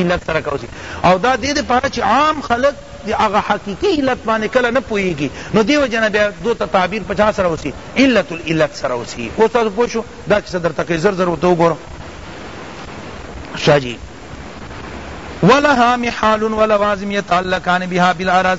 علت سره کول شي او دا دې لپاره چې عام خلک د هغه حقیقي علت باندې کله نه پوهېږي نو دې وجه نه بیا دوی ته تعبیر په چا سره وشي علت العلت سره وشي اوس تاسو پوه شو دا کیسه درته کوي زر زر ورته وګوره شاه جي ولها محال ولوازم يتعلقان بها بالعرض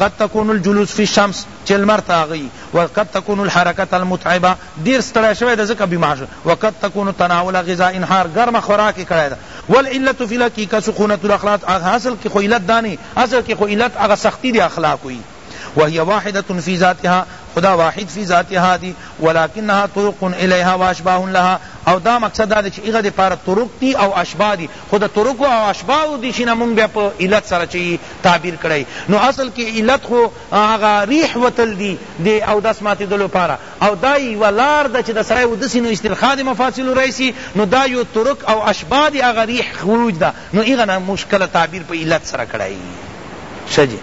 قد تكون الجلوس في الشمس چه لمر ته هغه يي وقد تكون الحرکة المتعبة ډير ستړی شوی ده ځکه بیمار شوی وقد تكون تناول غذاء حار ګرمه خوراک يي کړی ده والعلة في الحقيقة سخونة الاخلاق اصل کښې خو علت دا نه اصل کښې خو علت هغه سختی د اخلاقو يي وهي واحدة في ذاتها خو دا واحد في ذاتها دي ولكنها طرق اليها واشباه لها او دا مقصد دا ده چه هغه د پاره طرق دي او اشباه دي خو د ترکو او اشباهو دشي نه مونږ بیا په علت سره چي يي تعبیر کړی نو اصل کي علت خو هغه ریح وتل دي د اودس ماتیدلو لپاره او دا یوه لار ده چي د سړی اودسي نه استرخاء د مفاصلو راشي نو دا یو ترک او اشباه د هغه ریح خروج ده نو هغه نه مونږ کله تعبیر په علت سره کړی شه جي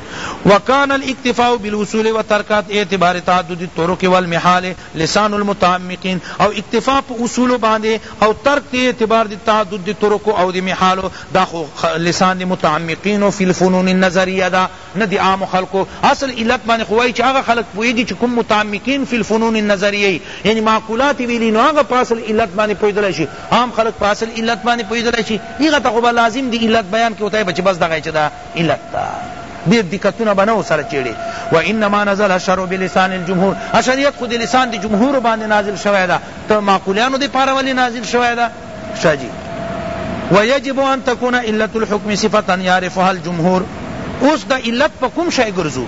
وکان الاکتفاء بالوصول وترک اعتبار تعدد الطرق والمحال لسان المتعمقین او اکتفا په اصولو باندې او ترک دی اعتبار دی تعدد دی طرق او دی محالو دا خو لسان دی متعمقین فی الفنون النظریه دا نه دی عام خلقو اصل علت باندې خو وای چې هغه خلق پویږي چې کوم متعمقین فی الفنون النظریه یعنی معقولات ویلی نو هغه په اصل علت باندې پویدل شي عام خلق په اصل علت باندې پویدل شي هغه ته خو لازم دی علت بیان کې وتای بچ بس دغه چې دا علت ته ډیر دقتونه به نه ورسره چیړې وانما نزل الشرع بلسان الجمهور اشریعت خو د لسان د جمهور باندې نازل شوی ده ته معقولیانو د پاره ولی نازل شوی ده شاه جی ويجب ان تكون علة الحكم صفتا يعرفها الجمهور اوس دا علت په کوم شای ګرځو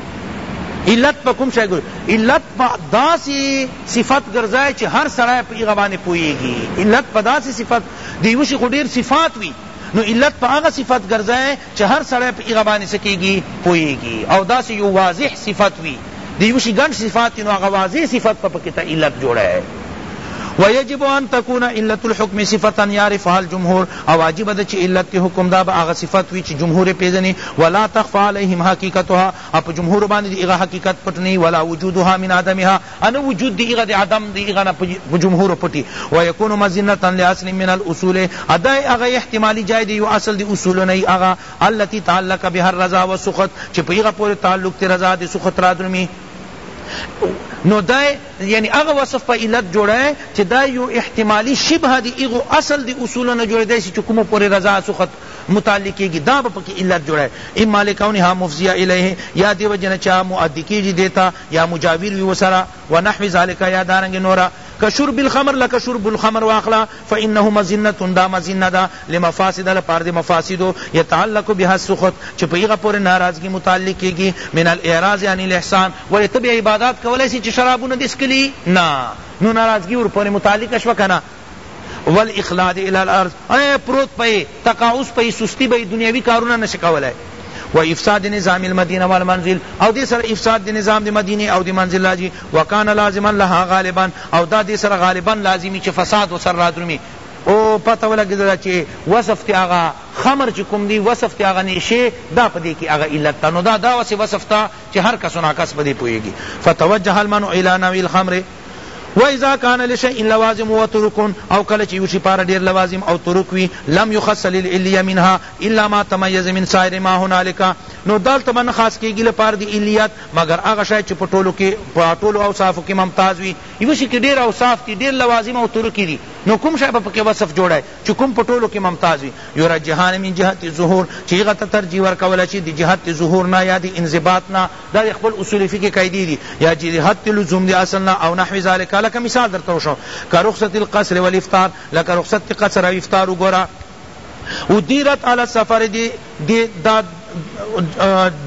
علت په کوم شای ګرځو علت په داسې صفت ګرځای چې هر سړی په هغه باندې پوهیږي علت په داسې صفت د یو شي خو ډېر صفات وي نو علت په هغه صفت ګرځی چه هر سړی په هغه باندی څه کیږی پوهیږی او داسی یو واضح صفت وی د یو شی ګڼ صفات دی نو هغه واضح صفت په پکی ته علت جوړی ویجب ان تکون علت الحکم صفتا یعرفها الجمهور او واجب ده چه علت دی حکم دا به هغه صفت وی چه جمهور یې پیژنی ولا تخفی علیهم حقیقتها او په جمهور باندی دی هغه حقیقت پټ نه وی ولا وجودها من عدمها انه وجود دی هغه دی عدم دی هغه نه په جمهور پټی و یکون مزنتا لاصل من الاصول ادا هغه احتمالی جای دی یو اصل دی اصول نه هغه التي تعلق بها الرضا والسخط چې په هغه پورې تعلق تی رضا دی سخط را درمی نو دا یعنی هغه وصف په علت جوړه چې دا یو احتمالی شبه دی هغه اصل دی اصول نه جوړه دی چې کومه پورې رضا سخط متعلق کیږی دا به پکی علت جوړی اما لکونها مفضیه الیه یا دی وجه نه چی هغه مؤدی کیږی دی ته یا مجاور وی ورسره ونحو ذلک یا دارنګه نور کشرب الخمر لکه شرب الخمر واخله فانه مظنه دا مظنه ده لمفاسد لپاره دی مفاسدو یتعلق بها السخط چی په هغه پوری ناراضگی متعلق کیږی من الاعراض عن الاحسان ولی ته بیا عبادات کولای سی چی شرابونه دی څکلی نه نو ناراضگی ورپوری متعلق شوه کنه والاخلاد الی الارض اے پروت پئی تقاعس پئی سستی بئی دنیاوی کارونه نشی کولای و افساد نظام المدینه والمنزل او دې سره افساد د نظام د مدینه او د منزل راځي وکانه لازما لها غالبا او دا دې سره غالبا لازمی چې فساد وسر رادرمی او پته ولګیدله چې وصف ته هغه خمر چې کوم دی وصف ته هغه نیشه دا په دې کې هغه علت ته نو دا داسې وصف ته چې هر کس و ناکس په دې پوهېږي فتوجه المنع الی نوع الخمر و اذا کان لشیء لوازم و طرق او کله چه یو شی پاره ډیر لوازم او طرق وی لم یخص للعلیه منها الا ما تمیز من سایر ما هنالک نو دالته به نه خاص کیږی لپاره د علیت مگر هغه شی چه په ټولو کی په ټولو اوصافو کی ممتاز وی یو شی کی ډیر اوصاف دی ډیر لوازم او طرق دی نو کوم شی به پکی وصف جوړی چه کوم په ټولو کی ممتاز وی یرجحان من جهت الظهور چه هغه ته ترجیح ورکول شی د جهت د ظهور نه یا د انضباط نه دا د خپل اصول فقه قاعدې دي یا چې د حد لزوم د اصل نه او نحو ذلک لکه مثال درته وشو که رخصت القصر والافطار لکه رخصت د قصر او افطار وګوره ادیرت علی السفر دی دی دا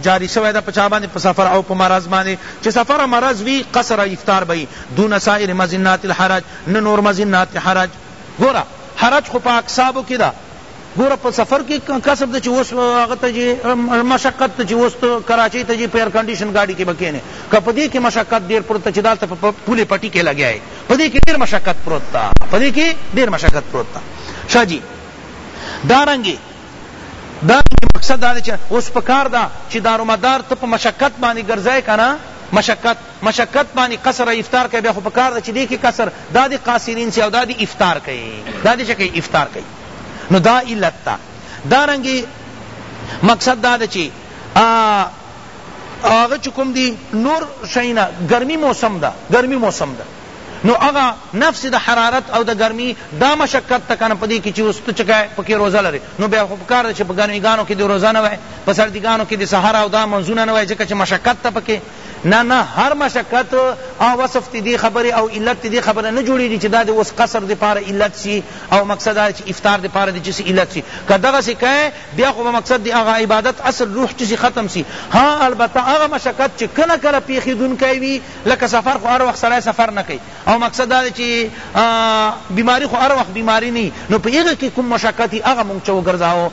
جاری شوی دا پچا باندې په سفر او په مرض باندې چې سفر او مرض وی قصر او افطار به دون سائر مزنات الحرج نه نور مزنات حرج ګوره حرج خو په اکسابو کې ده ګوره په سفر کی کسب ته چی اوس هغه ته جی مشقت ته چی اوس ته کراچۍ ته جی په ایرکنډیشن ګاډی کی به کینی که په دی کی مشقت ډیر پروت ته چی دالته په پولی پټی کی لګیا یی په دی کی ډیر مشقت پروت ته په دی کی ډیر مشقت پروت ته شه جی دارنګی دارنګی مقصد دا چی اوس پکار دا چی دارومدار ته په مشقت باندې ګرځای کنه مشقت مشقت باندې قصر افطار کوي بیا خو پکار ده چې دې کې قصر دا دې قاصرین سي او دا دې افطار کوي دا دې چې کوي افطار کوي نو دا علت تا دارنګي مقصد دا ده چی هغه چې کوم دی نور شینا ګرمی موسم ده ګرمی موسم ده نو هغه نفس د حرارت او د ګرمی دا مشقت ته کنه پدې کې چې اوس ته چکه پکې روزه لري نو بیا خو پکار ده چې په ګرمیګانو کې د روزه نه وای په سردیګانو کې د سحر او دا منځونه نه وای ځکه چې مشقت ته پکې نه نه هر مشقت او وصف ته دی خبره او علت ته دی خبره نه جوړیږی چی دا دی اوس قصر دی پاره علت شی او مقصد دا چی افطار دی پاره دی چی علت شی که دغه سی کئ بیا خو به مقصد دی هغه عبادت اصل روح چی سی ختم شی ها البته هغه مشقت چی کله کله پیښیدونکی وی لکه سفر خو هر وخت سړی سفر نه کوي او مقصد دا چی بیماری خو هر وخت بیماری نه نو په هغه کی کوم مشقت هغه مونږ چو ګرځاو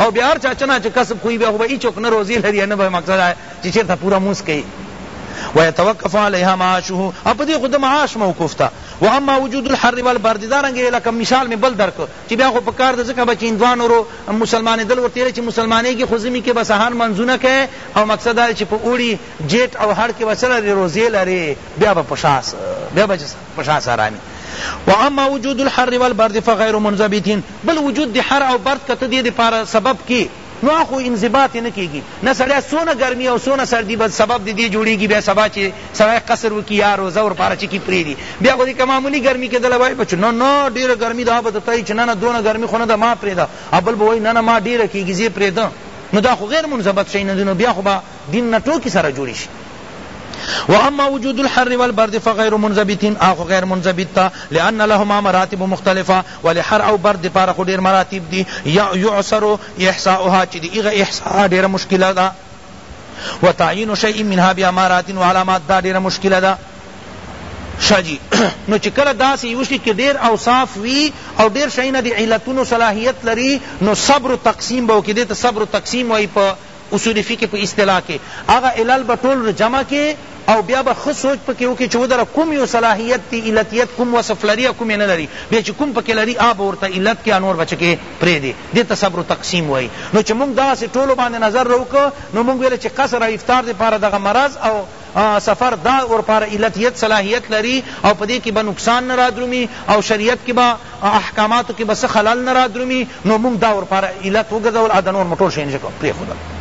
او بیا هر چا چنا چه کسب خوی بیا خو به هیڅوک نه روزی لری نه به مقصد دا چه چیرته پورا مونځ کوي ويتوقف عليها معاشه او په دې خود معاش موقوف تا واما وجود الحر والبرد دا رنګ لکه مثال می بل درک چې بیا خو په کار د ځکه بچ اندوان ورو مسلمان دل ورته چې مسلمانې کې خزمی کې بس هر منځونه کې او مقصد دا چې په اوړي جیټ او هر کې وسره روزي لري بیا به پشاس بیا بچ پشان سره نی واما وجود الحر والبرد فغیر منضبط بل وجود دی حر او برد کته دی دی پار سبب کی نو اخو انضباط نه کیږي نه سړی سونه ګرمي او سونه سردي بس سبب دې دې جوړیږي بیا سبا چې سړی قصر وکي یا روزه ور پاره چکی پری دي بیا خو دې که معمولی ګرمي کېدل وای بچ نه نه ډیره ګرمي دا به تای چې نه نه دونه ګرمي خو نه ده ما پرې ده ابل به وای نه نه ما ډیره کیږي زی پرې ده نو دا خو غیر منضبط شي نه بیا خو با دین نه ټوکی سره جوړی شی واما وجود الحر والبرد فغیر منضبط هغه خو غیر منضبط تا لان لهما مراتب مختلفه ولی حر او برد دپاره خو ډیر مراتب دی یعسر احصاؤها چی دی هغه احصاء ډیره مشکله ده وتعیین شیء منها بامارات وعلامات دا ډیره مشکله ده شا جی نو چې کله داسې یو شي کې ډېر اوصاف وي او ډېر شیونه د علتونو صلاحیت لري نو صبر تقسیم به وکړي دې ته صبر تقسیم وایي په اصول فقه په اصطلاح کې هغه علل به ټول رجمع کې او بیا به ښه سوچ پکې وکړي چې ودره کوم یو صلاحیت دی علتیت کوم وصف لري او کوم یې نه لري بیا چې کوم پکې لري هغه به ورته علت کړي او نور به چکې پرېږدي دې ته صبر تقسیم وایي نو چې مونږ دغسې ټولو باندې نظر راوکړ نو مونږ ویل چې قصر او افطار دپاره دغه مرض او سفر دا ورپاره علتیت صلاحیت لري او په دې کي به نقصان نه رادرومي او شریعت کي به احکاماتو کي به څه خلل نه رادرومي نو موږ دا ورپاره علت وګرځول او دا نور مو ټول شیان ځکه پرېښودل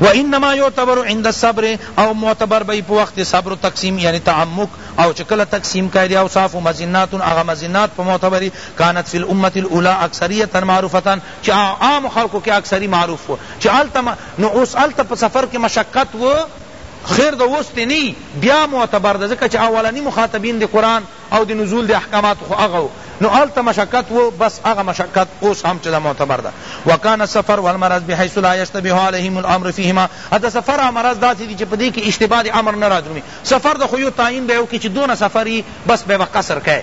وانما يعتبر عند الصبر او معتبر بی په وخت صبر تقسیم یعنی تعمق او چکل تقسیم کای دی اوصاف و مزنات اغا مزنات په معتبری کانت فی الامه الاولى اکثریتا معروفتا چا عام خلق کے اکثری معروف چا نو اوس هلته په سفر کې مشقت و خیر د اوس ته نی بیا معتبر ده ځکه چې اولنی مخاطبین د قرآن او د نزول د احکامات خو هغه و نو هلته مشقت و بس هغه مشقت اوس هم چې ده معتبر ده وکان السفر والمرض بحيث لا يشتبه عليهم الامر فيهما حتی سفر او مرض داسې دي چې په دې کې اشتباه د امر نه راځي سفر د خو یو تعین به یو کې چې دونه سفری بس به قصر کوي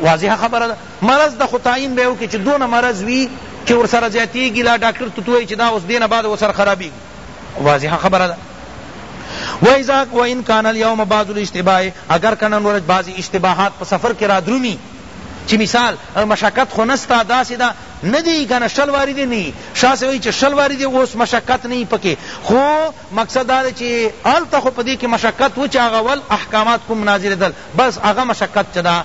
واضحه خبره ده مرض ده خو تعین به یې وکړي چې دونه مرض وي چې ورسره زیاتېږي لا ډاکټر توت وایي چې دا اوس دې نه بعد ورسره خرابېږي واضحه خبره ده وإذا وإن كان اليوم بعض الاشتباه اگر که نن ورځ بعضې اشتباهات په سفر کې رادرومي چی مثال مشقت خو نستا داسی دا ندی کنه شل واری دی نی شاه سوی چې شل واری دی اوس مشقت نه پکې خو مقصد دا چې آلته خو پدې کې مشقت و چې هغه ول احکامات کوم نازل دل بس هغه مشقت چدا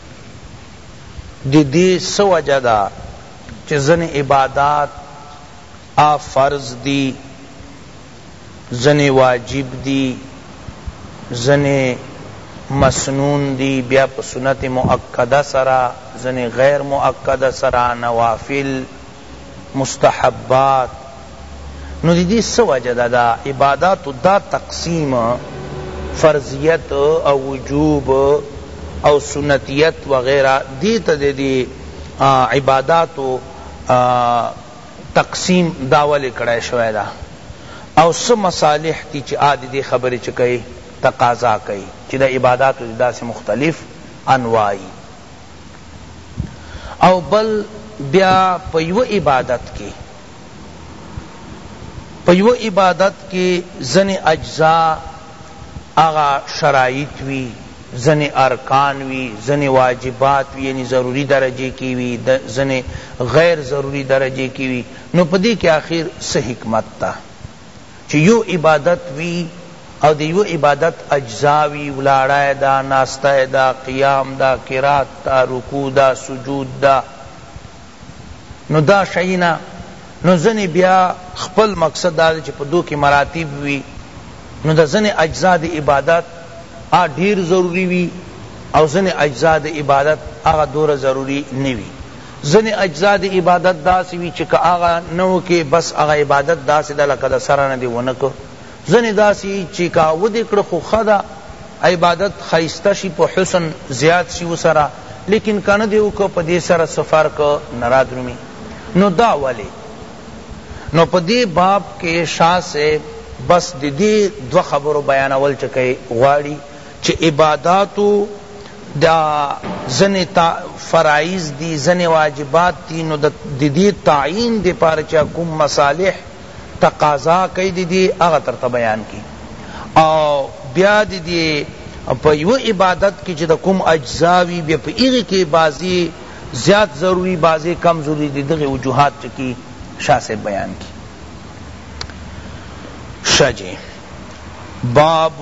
د دې څه وجه ده چې ځنې عبادات آ فرض دي ځنې واجب دي ځنې مسنون دي بیا په سنت مؤکده سره ځنې غیر مؤکده سره نوافل مستحبات نو دی دی سو وجه دا دا عبادات دا تقسیم فرضیت او وجوب او سنتیت وغیرہ دیتا دی دی عبادات تقسیم داول کڑای شوی دا او سو مصالح تی چی آدی دی خبری چکئی تقاضا کئی چی دا عبادات دا سی مختلف انواعی او بل بیا په یوه عبادت کی په یوه عبادت کی ځنی اجزا هغه شرایط وی ځنی ارکان وی ځنی واجبات وی یعنی ضروری درجه کی وی ځنی غیر ضروری درجه کی وی نو پدی کی آخر څه حکمت تا چې يو عبادت وي او د يوه عبادت اجزاء وي، ولاړه ده، ناسته ده، قيام ده، قرات ده، رکوع ده، سجود ده، نو دا شيونه نو ځنې بيا خپل مقصد دا دی چې په دو کې مراتب وي، نو د ځنې اجزاء د عبادت هغه ډېر ضروري وي او ځنې اجزاء د عبادت هغه دوره ضروري نه وي، ځنی اجزاء د عبادت داسی وی چی که هغه نه وکی بس هغه عبادت داسی ده لکه د سره نه دی ونه که ځنی داسی چی که ودی کړ خو ښه ده عبادت ښایسته شی په حسن زیات شی وسره لیکن که نه دی وکړ په دی سره څه فرق نه رادرومی نو دا ولی نو په دی باب کی شاه صیب بس د دی دوه خبرو بیانول چه که غواړی چی عباداتو دا ځنی فرائض دی ځنی واجبات دی نو ددی تعین دی پاره چا کوم مصالح تقاضا کئی دی دی هغه ترته بیان کی او بیا دی دی په یو عبادت کی چی دا کوم اجزا وی بیا په هغی کی بعضی زیات ضروری بعضی کم ضروری دی دغی وجوهات چکی شاہ صاحب بیان کی شاہ جی باب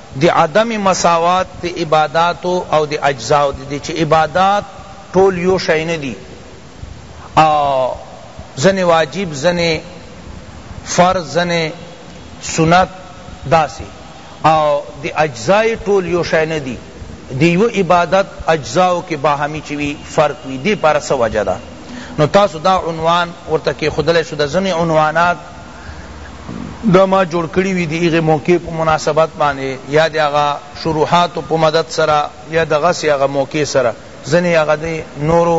د عدم مساوات د عباداتو او د اجزاو د دې چه عبادات ټول یو شی نه دي او ځنې واجب ځنې فرض ځنې سنت داسې او د اجزاء ټول یو شی نه دي د یو عبادت اجزاو کې باهمي چه وي فرق وي دې پاره څه وجه ده نو تاسو دا عنوان ورته کېښودلی شو د ځنې عنوانات دا ما جوړ کړی وی دی هغه موقع په مناسبت باندې یا د هغه شروحات په مدد سره یا دغه سی هغه موقع سره ځنی هغه دی نورو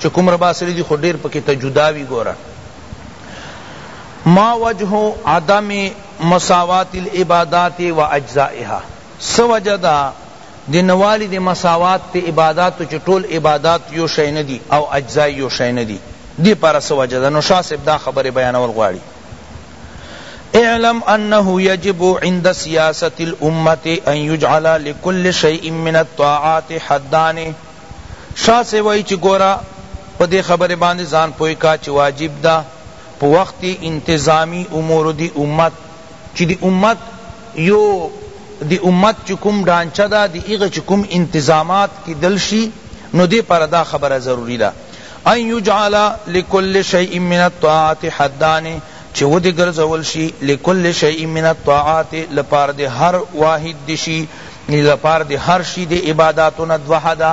چې کوم ربا سره دی خو ډیر پکې ته جدا وی ګوره ما وجه عدم مساوات العبادات و اجزائها څه وجه ده د نوالي د مساوات په عباداتو چه ټول عبادات يو شی نه دي او اجزاء يې يو شی نه دي دې پاره څه وجه ده نو شاه صاحب دا خبرې بيانول غواړي اعلم انه يجب عند سياست الامه ان يجعل لكل شيء من الطاعات حدان شاه صاحب وایي چې ګوره په دې خبرې باندې ځان پوه کا چې واجب ده په وخت انتظامی امور دی امت چی د امت یو د امت چی کوم ډانچه ده د هغه چی کوم انتظامات کیدل شی نو دی پاره دا خبره ضروری ده ان یجعل لکل شیء من الطاعات حدان چی ودی ګرځول شی لکل شیء من الطاعات لپاره د هر واحد د شی لپاره د هر شی د عباداتو نه دوه حده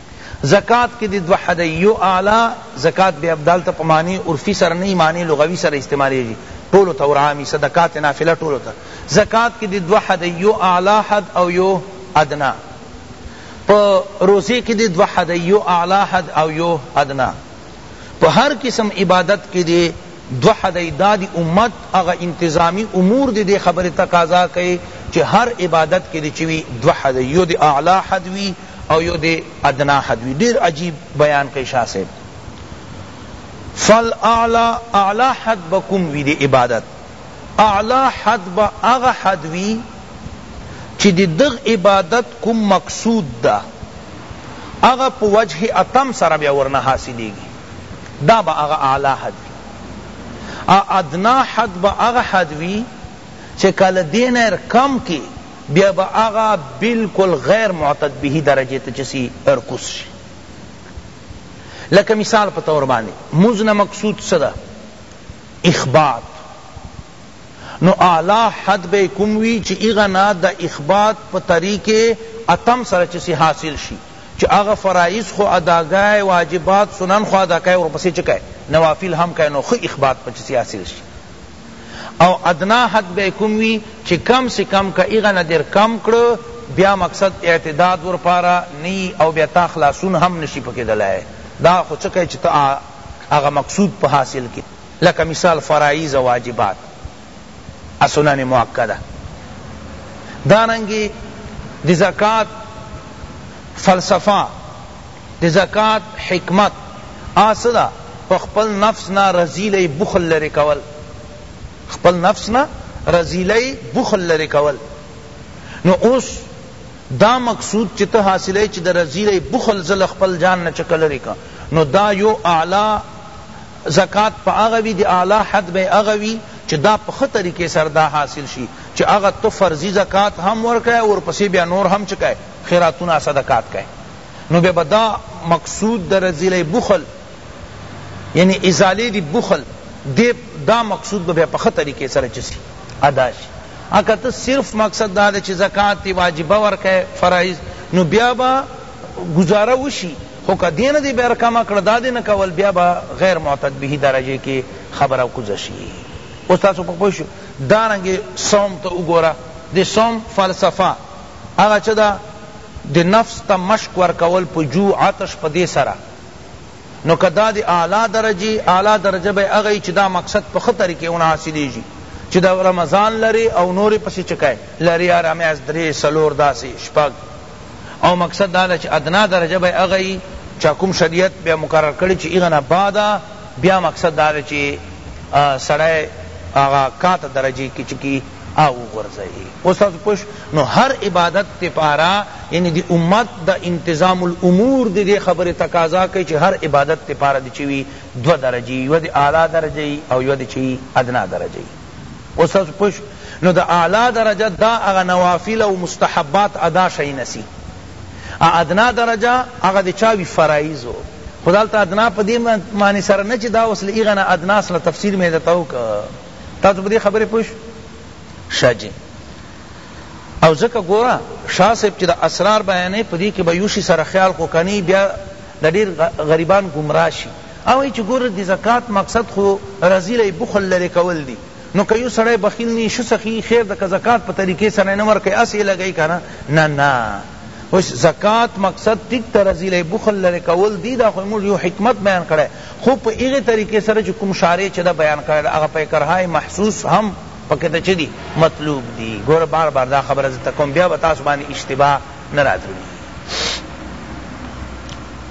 زکوة کی دی دوه حده یو اعلی زکوة بی ابدال ته په معنی عرفی سره نه معنی لغوی سره استعمالیږی ټولو ته ورعامی صدقات نافله ټولو ته زکوة کی دی دوه حده یو اعلی حد او یو ادنی په روزی کی دی دوه حده یو اعلی حد او یو ادنی په هر قسم عبادت کی دی دوه حده دا دی امت هغه انتظامی امور دی دی خبری تقاضا کئی چی هر عبادت کی دی چی وی دوه حده یو دی اعلی حد وی او یو دی ادنی حد وی ډیر عجیب بیان کئ شاه صاحب فالاعلی اعلی حد به کوم وی دی عبادت اعلی حد به هغه حد وی چی دی دغ عبادت کوم مقصود ده هغه په وجه اتم سره بیا ورنه حاصلیږي دا به هغه اعلی حد وی ادنا حد به هغه حد وی چه کله دینر کم کی بیا به هغه بلکل غیر معتد به درجه ته چه سی ارکوز شی لکه مثال په طور باندې مونځ نه مقصود څه ده اخبات نو اعلی حد به کوم وی چې هغه نه د اخبات په طریقې اتم سره چې حاصل شي چې هغه فرایض خو اداګای واجبات سنن خو اداګای ورپسې چکای نوافل هم کای نو خو اخبات په چې حاصل شي او ادنی حد به کوم وی چی کم سے کم که هغه نه در کم کړ بیا مقصد اعتداد ورپاره نه یی او بیا تا خلاصون هم نشی پکی دلای دا خو څه کئ چی ته هغه مقصود په حاصل کی لکه مثال فرایض واجبات السنن مؤکده دارنګی د زکات فلسفه د زکات حکمت هغه څه ده په خپل نفس نه رزیلئ بخل لرې کول خپل نفس نه رزیلئ بخل لرې کول نو اوس دا مقصود چی ته حاصلئ چی د رزیلئ بخل زه له خپل جان نه چکه لرې کا نو دا یو اعلی زکات په هغه وی د اعلی حد به هغه وی چی دا په ښه طریقې سره دا حاصل شی چی هغه ته فرضی زکات هم ورکړی او ورپسې بیا نور هم چکه خیراتونه صدقات کړی نو بیا به دا مقصود د رذیلئ بخل یعنی ازالې دی بخل دی دا مقصود به بیا په ښه طریقې سره چه سی ادا شی اکه ته صرف مقصد دا ده چه زکوة تی واجبه ورکه فرائض نو بیا به گزاره وشی خو که دین دی بیر کم کړ دا دی نکول بیا با غیر معتد به درجه کی خبر او کوزه شی اوس تاسو په پوه شو دارنګه صوم ته وګوره دی صوم فلسفه هغه چه دا د نفس ته مشق ورکول په جو عطش په دې سره نو که دا د اعلی درجی اعلی درجه به هغه وی چی دا مقصد په ښه طریقه ونه حاصلیږی چی د رمضان لری او نوری پسی چه کای لری هره میاشت دری څلور داسی شپږ او مقصد دا ده چی ادنی درجه به هغه وی چا کوم شریعت بیا مقرر کړی چی هغه نه بعد بیا مقصد دا ده چی سړی هغه کاته درجی کی چکی او غورځوی اوس تاسو پوه شوی نو هر عبادت دی پاره یعنی دی امت د انتظام الامور دی دی خبری تقاضا کئی چی هر عبادت دی پاره دی چی وی دو درجی یو دی اعلی درجه یی او یو دی چی ادنی درجه یی اوس تاسو پوه شوی نو د اعلی درجه دا هغه نوافل او مستحبات ادا شئی نسی ادنی درجه هغه دی چا وی فرائض خو دلته ادنی پدی معنی سره نه چی دا اوس له هغه نه ادنی سره تفسیر می درته وکړ تاسو په دې خبرې پوه شو ښه جي او ځکه ګوره شاه صاحب چې د اسرار بیانې په دې کې به یوشي سره خیال خو کنی بیا د ډېر غریبان ګمراه شي او ای چې ګوره د زکات مقصد خو رزیله بخل لرې کول دي نو که یو سړی بخیل نه شو سخی خیر د زکات په طریقې سره نه ورکوي اسې لګوي که نه نه نه اوس زکات مقصد ټیک ته رزیل بخل لری کول دی دا خو موږ یو حکمت بیان کړی خو په هغه طریقې سره چې کوم شارع چې دا بیان کړی دا هغه پیکرهای محسوس هم پکې ته چدي مطلوب دی ګور بار بار دا خبره زته کوم بیا به تاسو باندې اشتباه نه راتلی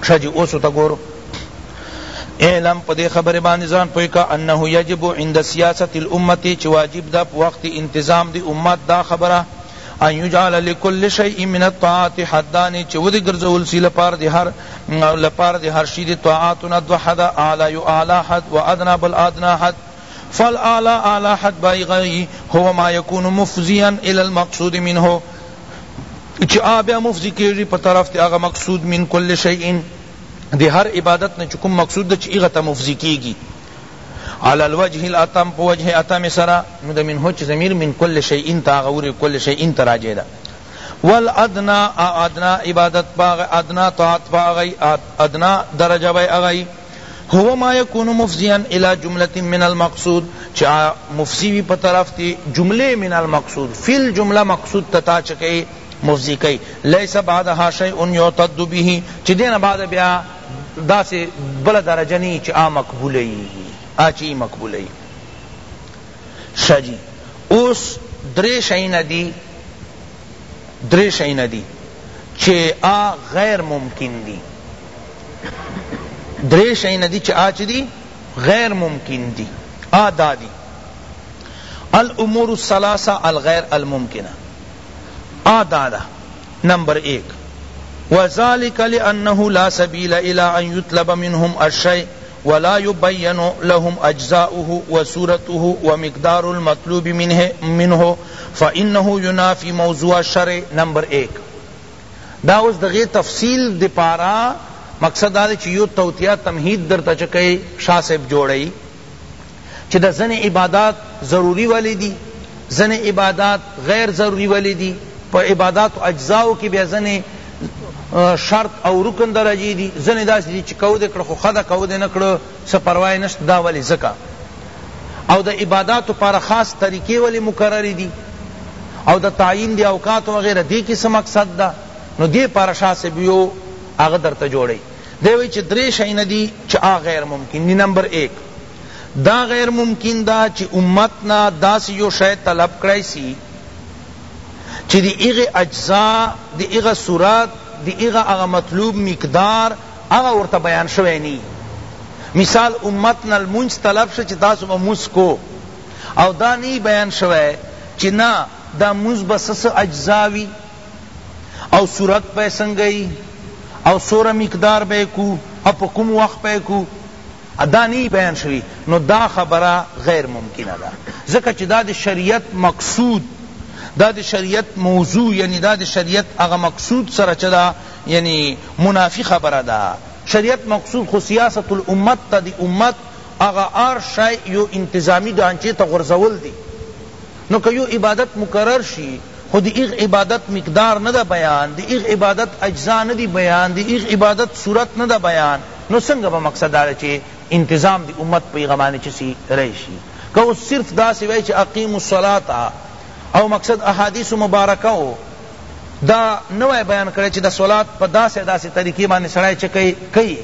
شجی اوس ته ګور اعلم پدې خبره باندې ځان پوی کا انه یجب عند سیاست الامه چې واجب دا په وخت انتظام دی امت دا خبره ان یجعل لکل شیء من الطاعات حدا نه چه ودی ګرځول سی لپاره دی هر لپاره دی هر شی دی طاعاتنا دو حد اعلی یو اعلی حد و ادنا بل ادنا حد فالاعلی اعلی حد بایغی هو ما یکون مفضیا الی المقصود منه چه آ بیا مفضی کیږي په طرف ته هغه مقصود من کل شیء دی هر عبادت نه چکم مقصود چه ایغه ته مفضی کیږي علی الوجه الاتم په وجه اتم سره نو د منه چې ضمیر من کل شیء تا غور کل شیء ته راجع ده والادنا ادنا عبادت باغ ادنا طاعت باغ ادنا درجه باغ اغی هو ما یکون مفزیا الی جملۃ من المقصود چا مفزی وی په طرف تی جمله من المقصود فی الجمله مقصود تتا چکے مفزی کئی لیس بعدها شیء یعتد به چ دین بعد بیا داسې بله درجه نی چی آ مقبوله یی آ چی مقبوله یی شه جی اوس درې شیونه دی درې شیونه دی چی آ غیر ممکن دی درې شیونه دی چی آ چی دی غیر ممکن دی آ دا دی الامور الثلاثه الغیر الممکنه آ دا دا نمبر ایک وذلک لانه لا سبیل الی ان یطلب منهم الشیء ولا یبین لهم اجزاؤه وصورته ومقدار المطلوب منه فانه ینافی موضوع الشرع نمبر ایک دا اوس دغه تفصیل دپاره مقصد دا دی چی یو توطیه تمهید درته چه کئی شاہ صاحب جوڑی چی دا ځنی عبادات ضروری ولی دی ځنی عبادات غیر ضروری ولی دی په عبادات او اجزاو کی بیا ځنی شرط او رکن درجی دی ځنی داسی دی چی کو دی کړه خو ښه ده کو دی نکړه څه پروا نشته دا ولی ځکه او د عباداتو لپاره خاص طریقې ولی مقرری دی او د تعیین دی اوقات وغیرہ دی کی څه مقصد ده نو دی لپاره شاه صاحب یو هغه درته جوړی دی وایی چه دری شیونه دی چه آ غیر ممکن دی نمبر ایک دا غیر ممکن ده چه امت نه داسی یو شی طلب کړای سی چه دی هغه اجزا دی هغه صورت دی هغه هغه مطلوب مقدار هغه ورته بیان شوی نی مثال امت نه لمونځ طلب شو چه تاسو به مونځ کو او دا نی بیان شوی چه نه دا مونځ به څه څه اجزا وی او صورت به سنګه ای او سوره مقدار به کو او په کوم وخت به کو دا نی بیان شوی نو دا خبره غیر ممکنه ده ځکه چې دا د شریعت مقصود دا د شریعت موضوع یعنی دا د شریعت هغه مقصود سره چه دا یعنی منافی خبره ده شریعت مقصود خو سیاست الامت تا دی امت اغا آر شای یو انتظامی ڈانچے تا غرزول دی نو که یو عبادت مکرر شی خو د هغ عبادت مقدار نه ده بیان د هغ عبادت اجزاء نه دی بیان د هغ عبادت صورت نه ده بیان نو څنګه به مقصد داده چی انتظام د امت په هغه باندی چه سی راشی که اوس صرف داسی وای چی اقیموا الصلاة او مقصد احادیث مبارکو دا نه وای بیان کړی چی د صلوة په داسی داسی طریقی باندی سړی چه کئی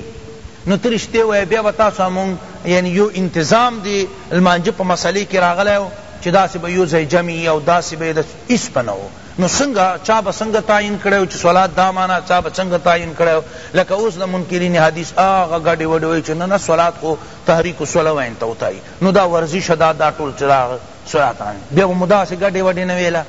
نو ته رشته وای بیا به تاسو مونږ یعنی یو انتظام دی لمانجه په مسئله کی راغلی وو چی داسی به یو ځای جمع یی او داسی به د هیڅ به نه وو نو څنګه چا به څنګه تعین کړی وو چی صلات دا معنی چا به څنګه تعین کړی وو لکه اوس د منکرین حدیث هغه ګډی وډی وایی چی نه نه صلات خو تحریک الصلوین ته وتایی نو دا ورزش دا دا ټول چی دا صلاتان بیا به مو داسی ګډی وډی نه ویله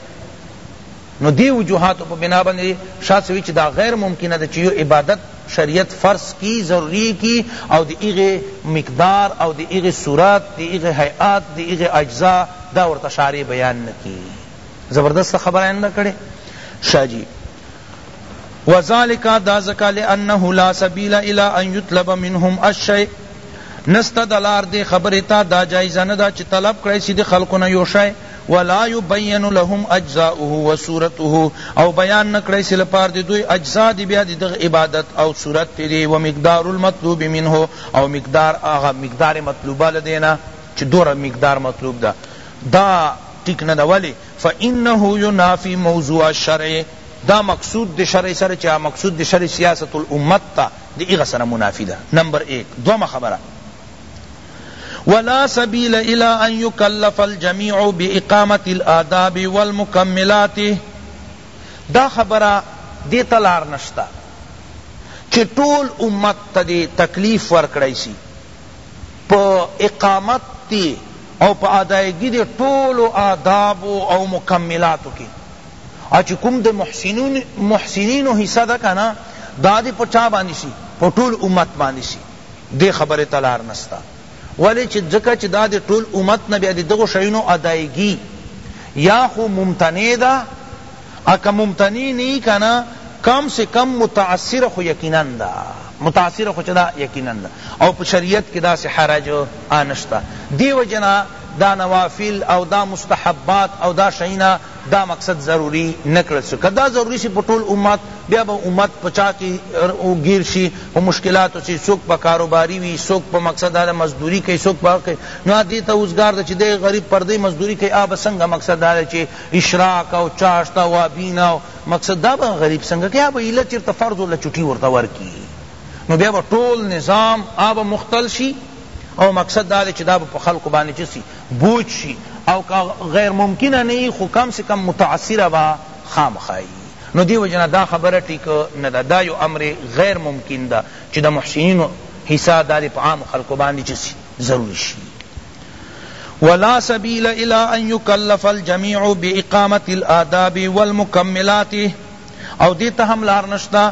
نو دې وجوهاتو په بنا باندې شاه صاحب وی چی دا غیر ممکنه ده چی یو عبادت شریعت فرض کی ضروری یې کی او د هغې مقدار او د هغې صورت د هغې هیئت د هغې اجزا دا ورته شارع بیان نه کی زبردست خبره یې نه ده کړې شاه جی وذلک دا ځکه لانه لا سبیل الی ان یطلب منهم الشیء نسته دلار دی خبر تا دا جایزه نه دا چی طلب کړی سی دی خلقونه یو شای ولا یبین لهم اجزاؤه و صورته او بیان نکړی سی لپاره دی دوی اجزا دی بیا دی دغه عبادت او صورت تی دی و مقدار المطلوب منه او مقدار آغا مقدار مطلوبه لدینا چی دور مقدار مطلوب دا دا ٹک ندا ولی فانه ینافی موضوع الشرع دا مقصود دی شرع سره چی مقصود دی شرع سیاست الامت تا دی اغا سره منافی دا نمبر ایک دوما خبره ولا سبیل الی ان یکلف الجمیع باقامة الآداب والمکملات دا خبره دیتا لار نشته چی ټول امت ته دی تکلیف ورکړی سی په اقامت دی او په ادائیگی دی ټول آداب او مکملاتو کی او چی کوم دی محسنینو حصہ دا کنا دا دی په چا باندی سی په ټول امت باندی سی دې خبرې ته لار نسته ولې چې ځکه چې دا دې ټول امت نه بیا دې دغو شیونو ادایګي یا خو ممتنع ده او که ممتنع نه وي کنه کم سے کم متعسر خو یقینا ده متعسر خو چه ده یقینا ده او په شریعت کې دا سه حرج آنشته دیو جنا دا نوافل او دا مستحبات او دا شینا دا مقصد ضروری نه کړل شو که دا ضروری شی په ټول امت بیا به امت په چا کی ګیر شی په مشکلاتو چی څوک په کاروباری وی څوک په مقصد دا ده مزدوری کئی څوک په هغه کئی نو دی ته اوزګار ده چی دی غریب پردی مزدوری کئی آ به څنګه مقصد دا ده چی اشراق او چاشت او آبینا او مقصد دا به غریب څنګه کئی آ به ایله چرته فرض ولا چټی ورته ورکی نو بیا به ټول نظام آ به مختل شی او مقصد دا ده چی دا به په خلقو باندی چه سی بوج شی او که غیر ممکنه نه یی خو کم سے کم متعثره به خامخا یی نو دی وجه نه دا خبره ټیک نه ده دا یو امر غیر ممکن ده چی د محسنینو حصه دا دی په عامو خلقو باندی چه سی ضرور شی ولا سبیل الی ان یکلف الجمیع باقامة الاداب والمکملات او دیتا هم لار نشتا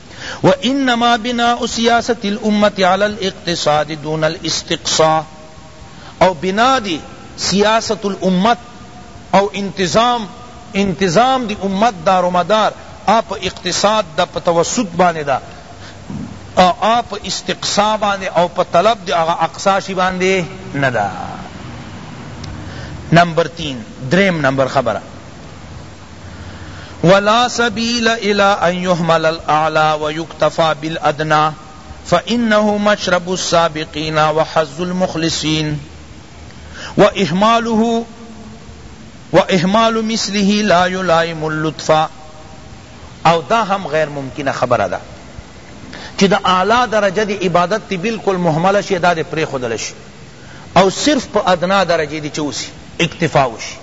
و انما بناء سیاست الامة علی الاقتصاد دون الاستقصاء او بناء دی سیاست الامة او انتظام انتظام دی امت دار و مدار آ پا اقتصاد دا پا توسط باندی دا او آ پا استقصاء باندی او پا طلب دی آغا اقصاء شی باندی ندا نمبر تین دریم نمبر خبرہ ولا سبیل الی ان یحمل الاعلی و یکتفی بالادنی فانه مشرب السابقین و حظ المخلصین و اهماله و اهمال مثله لا یلائم اللطف او دا هم غیر ممکنه خبره ده چی دا اعلی درجه دی عبادت تی بلکل مهمله شی دا دی پریخودل شی او صرف پا ادنی درجه دی چه وسی اکتفا وشی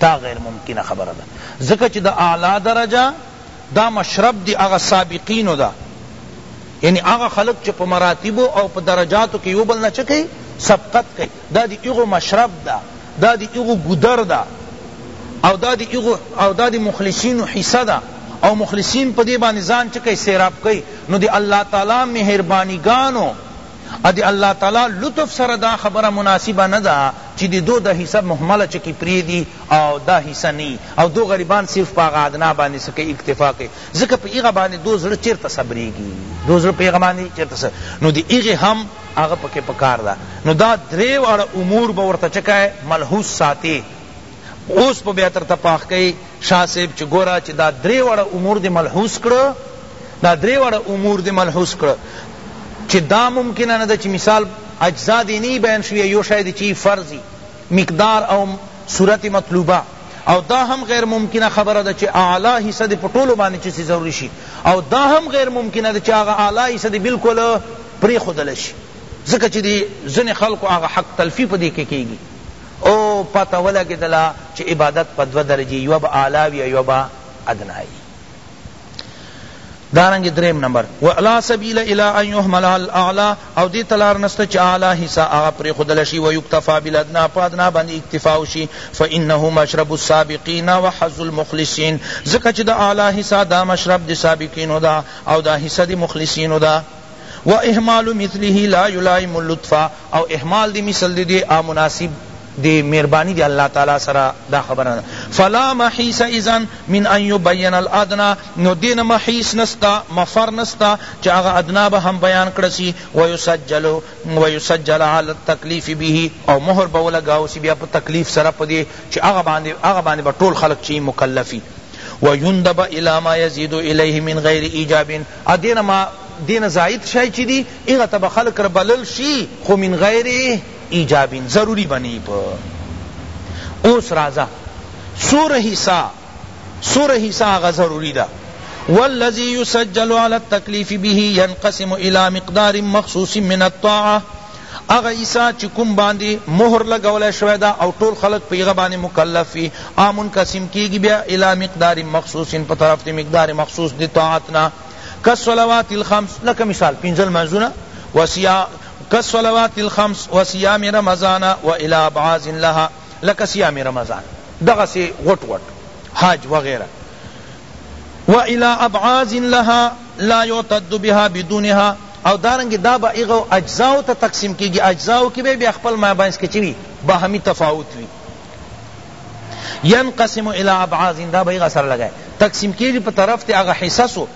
دا غیر ممکنه خبره ده ځکه چی دا اعلی درجه دا مشرب دی هغه سابقینو ده یعنی هغه خلق چی په مراتبو او په درجاتو کی یو بل نه چه کئی سبقت کئی دا دی هغو مشرب ده دا دی هغو ګودر ده او دا دی هغو او دا دی مخلصینو حصه ده او مخلصین پدی باندې ځان چکی سیراب کئی نو دی الله تعالی مهربانیګانو ا د الله تعالی لطف سره دا خبره مناسبه نه ده چی د دو دا حصه مهمله چکی پریدی او دا حصه نی او دو غریبان صرف په هغه ادنا باندی څه کئی اکتفا کئی ځکه په هغه باندی دو زړه چیرته صبریږی دو زړه په هغه باندی چیرته صبریږی نو د هغی هم هغه پکی پکار ده نو دا دریواړه امور به ورته چه کای ملحوظ ساتی اوس په بیا تر تپاخ کښی شاه صیب چی ګوره چی دا دری واړه امور دی ملحوظ کړه دا دری واړه امور دی ملحوظ کړه چی دا ممکنه نه ده چی مثال اجزا دی نه بیان شوی یو شای دی چی فرضی مقدار او صورت مطلوبه او دا هم غیر ممکنه خبره ده چی اعلی حصہ دی په ټولو باندې چی ضروری شی او دا هم غیر ممکنه ده چی هغه اعلی حصہ دی بالکل پریښودل شي ځکه چی دی ځنې خلکو هغه حق تلفی په دې کې کیږي او پته ولګیدله چه عبادت په دوه درجی یوه به اعلی وی او یوه به ادنی وی دارنګه دریم نمبر ولا سبیل الی ان یحمل الاعلی او دی تلار نسته چه اعلی حصہ هغه پر خودل شی و یکتفا بالادنا پادنا باندې اکتفا شی فانه مشرب السابقین و حظ المخلصین زکه چه دا اعلی حصہ دا مشرب دی سابقین دا او دا حصہ دی مخلصین دا و اهمال مثله لا یلائم اللطف او اهمال دی مثل دی دی آ مناسب دی مهربانی دی الله تعالی سره دا خبره ده فلا محیص اذن من ان یبین الادنی نو دین محیص نستا مفر نستا چه اغا ادنی به هم بیان کړسی و یسجل و یسجل علی التکلیف به او مهر به ولګاو سی بیا په تکلیف سره پدی چه اغا باندې اغا باندې به ټول خلق چی مکلفی ويندب الى ما يزيد اليه من غير ايجاب او دې نه ما دې نه زائد شی چی دی هغه ته به خلق ربلل شی خو من غیر ایجاب ضروری به نه وی په اوس راځه سوره حصه سوره حصه هغه ضروری ده والذی یسجل علی التکلیف به ینقسم الی مقدار مخصوص من الطاعه هغه عیسی چی کوم باندی مهر لګول شوی ده او ټول خلق په هغه باندی مکلف وی آ منقسم کیږی بیا الی مقدار مخصوص په طرف دی مقدار مخصوص دی طاعت نا کالصلوات الخمس لکه مثال پنځه لمانځونه وصیا کالصلوات الخمس وصیام رمضان و الی ابعاض لها لکه صیام رمضان دغسی غټ غټ حج وغیره و الی ابعاض لها لا یعتد بها بدونها او دارنګه دا به هغو اجزاؤ ته تقسیم کیږی اجزاؤ کی به بیا خپل مابینځ کی چه وی باهمی تفاوت وی ینقسم الی ابعاض دا به هغه سره لګای تقسیم کیږی په طرف ته هغه حصصو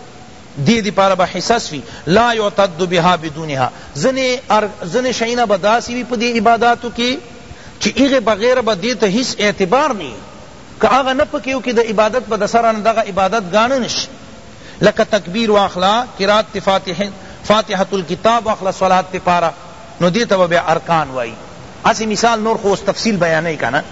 دی دی پاره به حصص وی لا یعتد بها بدونها زنی شینا به داسی وی په دی عباداتو کی چه هغه بغیر به دیته هیڅ اعتبار نی که هغه نه په کیو کی د عبادت په دسره نه دغه عبادت ګانه نشی لکه تکبیر واخله قرات ته فاتحه فاتحة الکتاب واخله صلات ته پاره نو دی ته به بیا ارکان وایی اسی مثال نور خو اوس تفصیل بیانوی کنه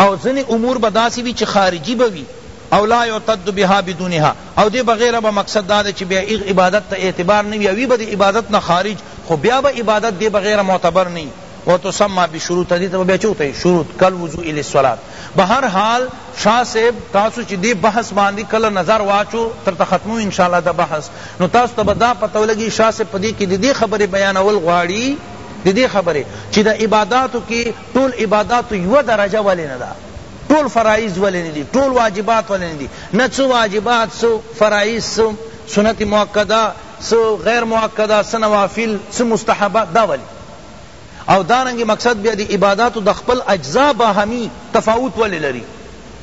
او ځنی امور به داسی وی چی خارجی به وی او لا یعتد بها بدونها او دی بغیر به مقصد دا دی چی بیا ایغ عبادت ته اعتبار نه وی او وی به دی عبادت نه خارج خو بیا به عبادت دی بغیر معتبر نه وتسمى بشروط دې ته بیا چوتای شروط کل وضوء للصلاة بهر حال شاه صاحب تاسو چې دې بحث باندې کله نظر واچو تر ته ختمو ان شاء الله دا بحث نو تاسو ته دا پته ولګي شاه صاحب پدې کې دې خبره بیانول غواړي دې خبره چې د عبادتو کې ټول عبادت یو درجه ولې نه ده ټول فرایض ولې نه دي ټول واجبات ولې نه دي نه څو واجبات څو فرایض څو سنت مؤکده څو غیر مؤکده څو نوافل څو مستحبات دا ولې او دارنګه مقصد بیا دی عباداتو د خپل اجزاء باهمی تفاوت ولی لری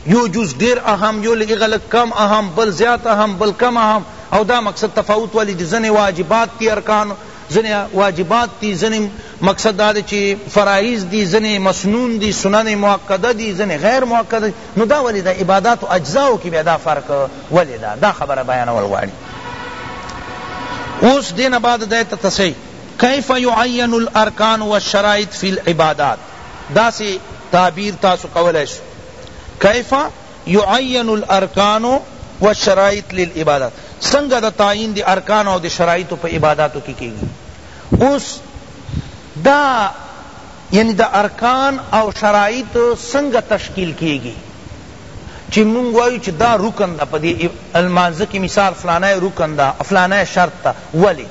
یو جز ډیر اهم یو لږ لږ کم اهم بل زیات اهم بل کم اهم او دا مقصد تفاوت ولی دی ځنه واجبات تی ارکان ځنه واجبات تی ځنه مقصد دا دی چی فرائض دی ځنه مسنون دی سنن مؤکده دی ځنه غیر مؤکده دی نو دا ولی دا عبادات او اجزاء کی بیا دا فرق ولی دا دا خبره بیانول غواړي اوس دینه بعد دا ته تصحیح کیف یعین الارکان والشرائط فی العبادات داسی تعبیر تاسو کولای شو کیف یعین الارکان والشرائط للعبادات سنگه د تعین د ارکان او د شرایطو په عباداتو کی کیږی اوس دا یعنی د ارکان او شرایط سنگه تشکیل کیږی چی مونږ وایو چی دا رکن دا په دی المانزه کی مثال فلانه رکن دا فلانه شرط دا ولی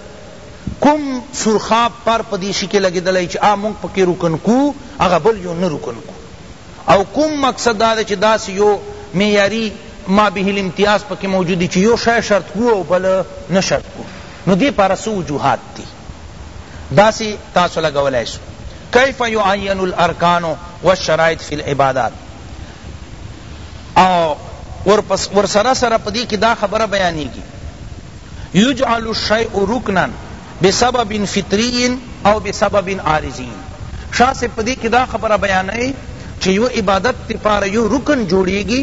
کوم سورخاب پر په دی شکی لګیدلی چی آ مونږ پکی روکن کو هغه بل یو نه روکن کو او کوم مقصد دا دی چی داسی یو معیاری ما به الامتیاز پکی موجود دی چی یو شی شرط کو او بل نه شرط کو نو دی پاره څه وجوهات دی داسی تاسو لګولای سو کیف یعین الارکان والشرائط فی العبادات او ورسره سره پدی کی دا خبره بیانیږی یجعل الشیء رکنا بسبب فطری او بسبب عارضی شاه صاحب په دې کې دا خبره بیانوي چې یو عبادت لپاره یو رکن جوړیږي